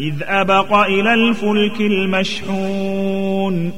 إذ أبق إلى الفلك المشحون